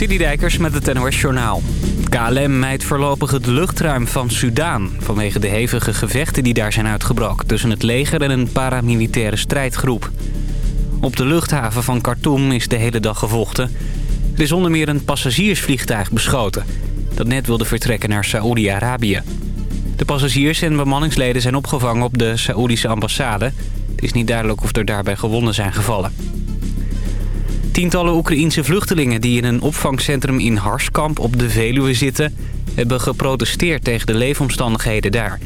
Citydijkers met het NOS Journaal. KLM mijt voorlopig het luchtruim van Sudaan... vanwege de hevige gevechten die daar zijn uitgebroken... tussen het leger en een paramilitaire strijdgroep. Op de luchthaven van Khartoum is de hele dag gevochten. Er is onder meer een passagiersvliegtuig beschoten... dat net wilde vertrekken naar Saoedi-Arabië. De passagiers en bemanningsleden zijn opgevangen op de Saoedische ambassade. Het is niet duidelijk of er daarbij gewonden zijn gevallen. Tientallen Oekraïense vluchtelingen die in een opvangcentrum in Harskamp op de Veluwe zitten... hebben geprotesteerd tegen de leefomstandigheden daar.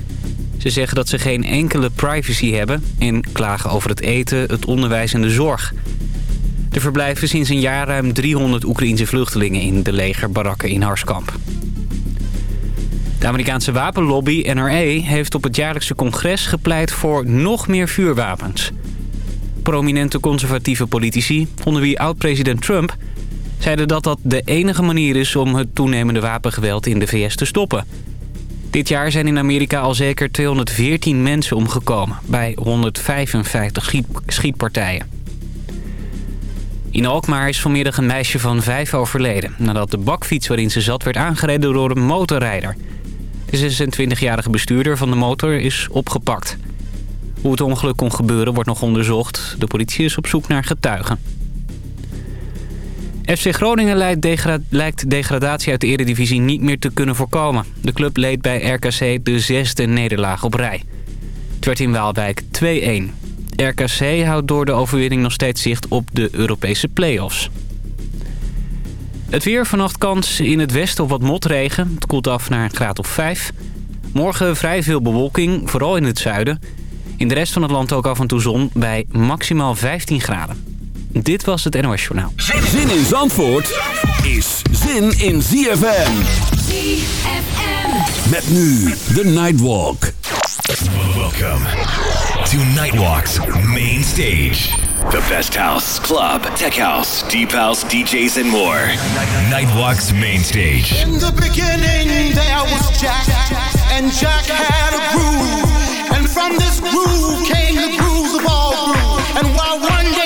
Ze zeggen dat ze geen enkele privacy hebben... en klagen over het eten, het onderwijs en de zorg. Er verblijven sinds een jaar ruim 300 Oekraïense vluchtelingen in de legerbarakken in Harskamp. De Amerikaanse wapenlobby NRA heeft op het jaarlijkse congres gepleit voor nog meer vuurwapens prominente conservatieve politici, onder wie oud-president Trump... zeiden dat dat de enige manier is om het toenemende wapengeweld in de VS te stoppen. Dit jaar zijn in Amerika al zeker 214 mensen omgekomen... bij 155 schietpartijen. In Alkmaar is vanmiddag een meisje van vijf overleden... nadat de bakfiets waarin ze zat werd aangereden door een motorrijder. De 26-jarige bestuurder van de motor is opgepakt... Hoe het ongeluk kon gebeuren wordt nog onderzocht. De politie is op zoek naar getuigen. FC Groningen lijkt degradatie uit de eredivisie niet meer te kunnen voorkomen. De club leed bij RKC de zesde nederlaag op rij. Het werd in Waalwijk 2-1. RKC houdt door de overwinning nog steeds zicht op de Europese play-offs. Het weer vannacht kans in het westen op wat motregen. Het koelt af naar een graad of 5. Morgen vrij veel bewolking, vooral in het zuiden. In de rest van het land ook af en toe zon bij maximaal 15 graden. Dit was het NOS Journaal. Zin in Zandvoort is zin in ZFM. ZFM. Met nu de Nightwalk. Welcome to Nightwalk's main stage. The best house, club, tech house, deep house, DJs and more. Nightwalk's main stage. In the beginning there was Jack. And Jack had a groove. From this groove came the grooves of all grooves. And while one day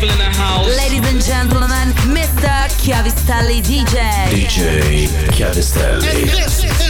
people in the house. Ladies and gentlemen, Mr. Chiavistelli DJ. DJ And Chiavistelli.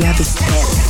Club Step.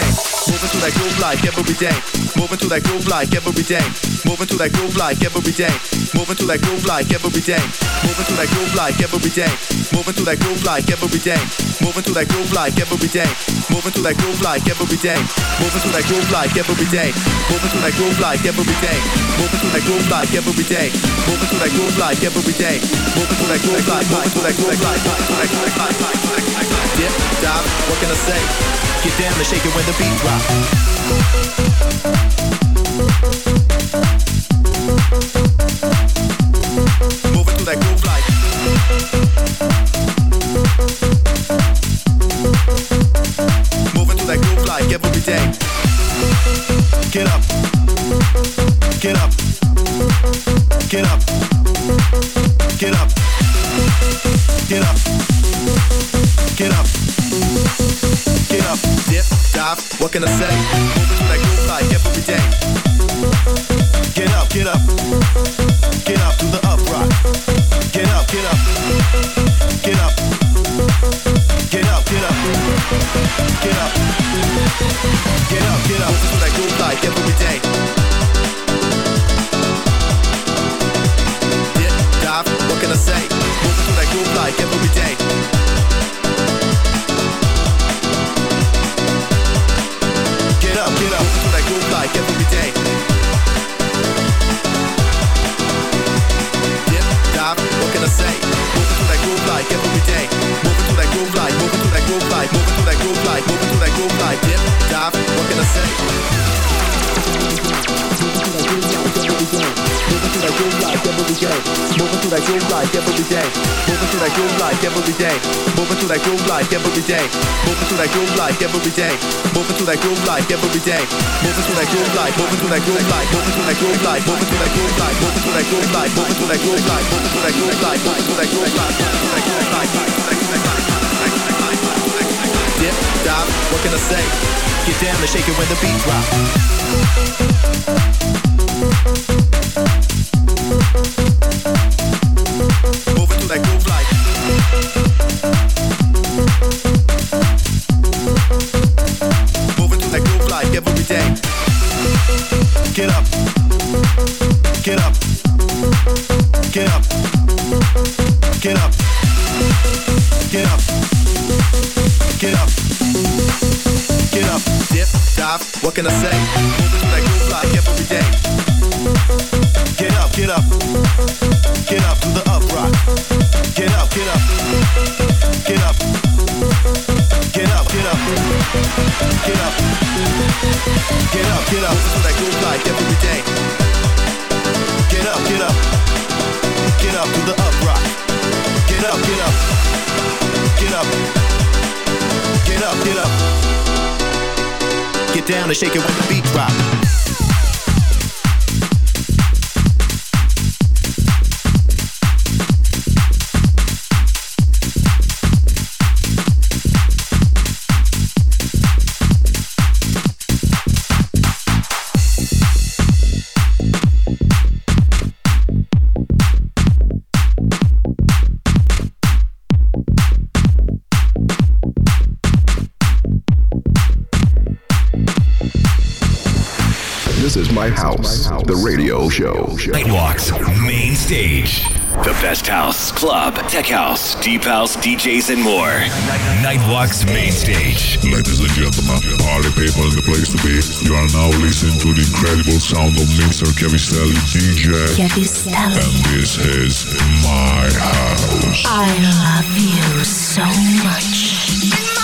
Day. That groove like every day. Moving through that groove like every day. Moving through that groove like every day. Moving through that groove like every day. Moving through that groove like every day. Moving through that groove like every day. Moving through that groove like every day. Moving through that groove like every day. Moving through that groove like every day. Moving through that groove like every day. Moving through that groove like every day. Moving through that groove like every day. Moving through that groove like moving through that groove like Dip, dive, what can I say? Get down and shake it when the beat drop. get up. Dive, what can I say? Moving that groove like every day. Get up, get up. Get up to the upright. Get up, get up. Get up. Get up, get up. Get up. Get up, get up. That groove like every day. Dip, dive, what can I say? Moving that groove like every day. Like. Dip, what can I say? Moving through that groove like day. Moving through that groove like, moving through that groove like, moving through that groove like, moving through that groove like. Dip, dive, what can I say? Moving through that groove like every day. Moving through that groove like every day. Moving through that groove like every day. Moving through that groove like every day. Moving through that groove like every day. Moving through that groove like every day. Moving through that groove like, moving through that groove like, moving through that groove like, moving through that groove like, moving through that groove like, moving through that groove like, moving through that groove like, moving through that groove like. Dip, dive, what can I say? Get down and shake it when the beat drop. Moving through what can I say? Moving through that groove every day. Get up, get up, to the up. Get up, get up, get up, get up, get up, get up, get up, up to that groove like every day. Get up, get up, get up to the up rock. Get up, get up, get up, get up, get up. Get down and shake it when the beat drop. My house, the radio show. Nightwalks, main stage. The best house, club, tech house, deep house, DJs, and more. Nightwalks, main stage. Ladies and gentlemen, party people in the place to be. You are now listening to the incredible sound of Mr. Kevin Chiavistelli DJ. Kevin Chiavistelli. And this is my house. I love you so much.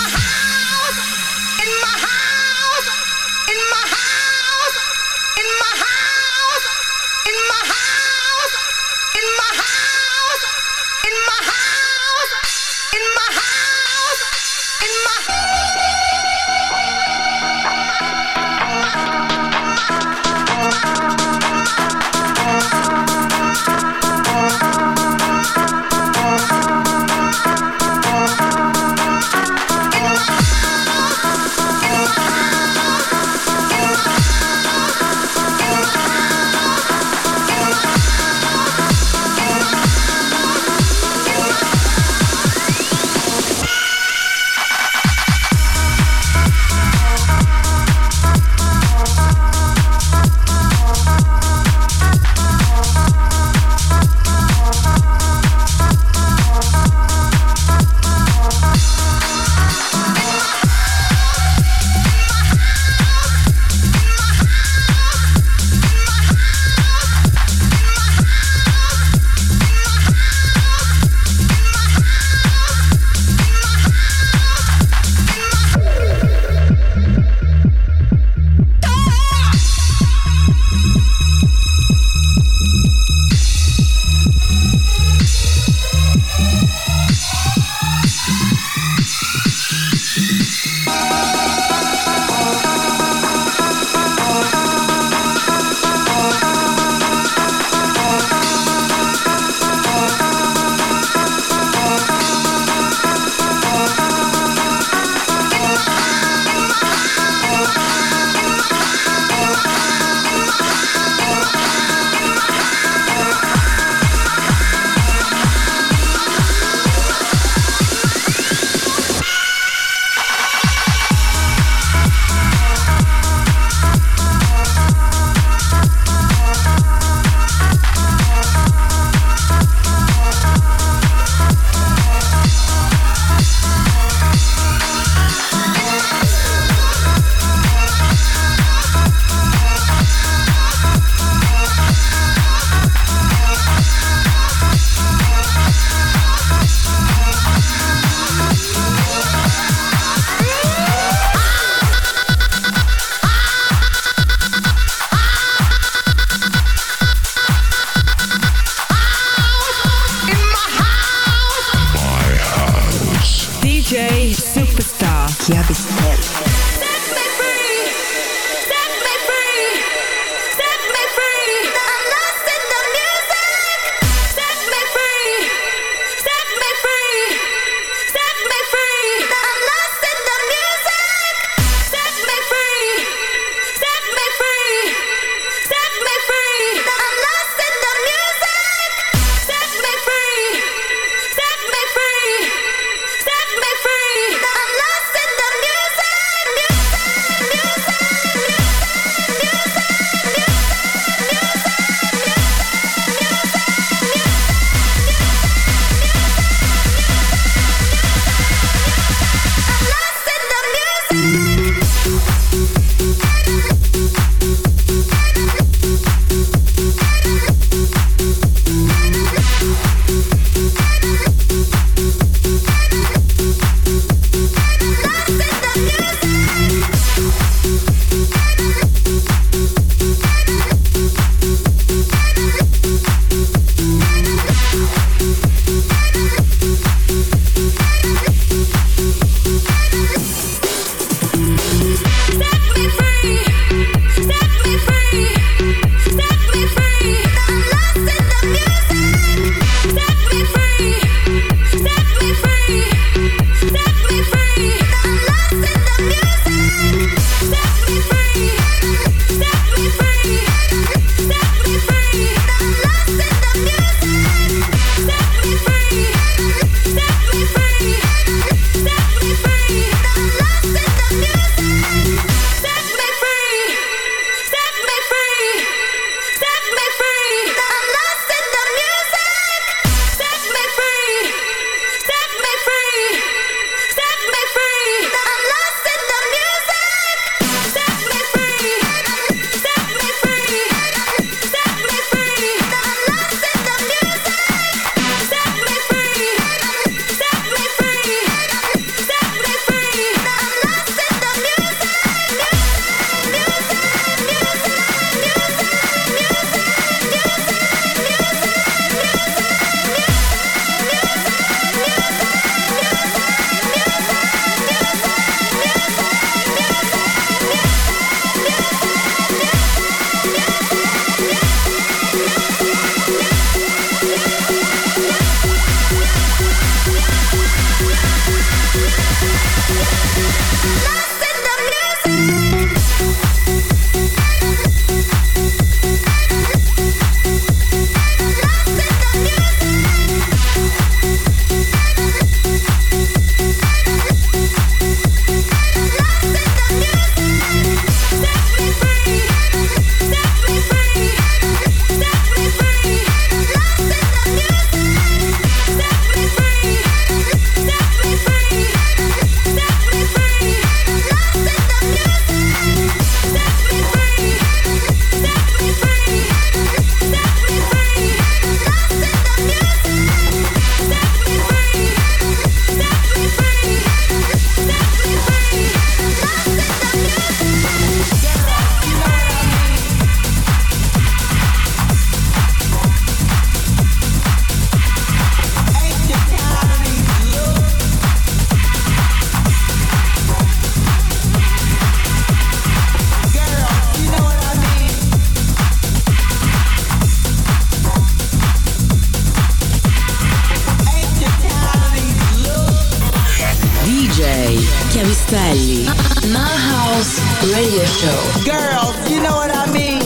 Radio Show. Girls, you know what I mean?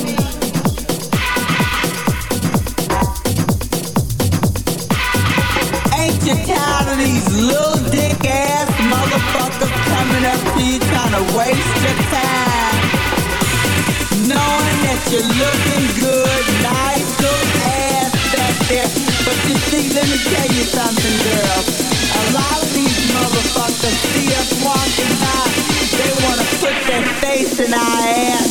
Ain't you tired of these little dick ass motherfuckers coming up to you trying to waste your time? Knowing that you're looking good, nice little ass back there. But you see, let me tell you something, girl. A lot of these motherfuckers see us walking by. Face in our.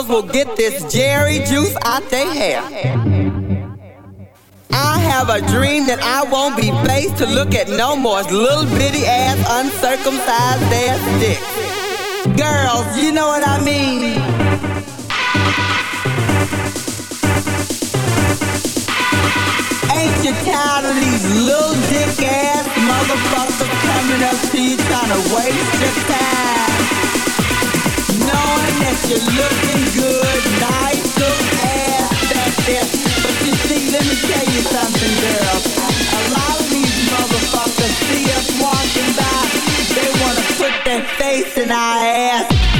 Motherfuckers will get this Jerry juice out their hair. I have a dream that I won't be faced to look at no more little bitty ass uncircumcised ass dicks. Girls, you know what I mean? Ain't you tired of these little dick ass motherfuckers coming up to you trying to waste your time? Face in our ass.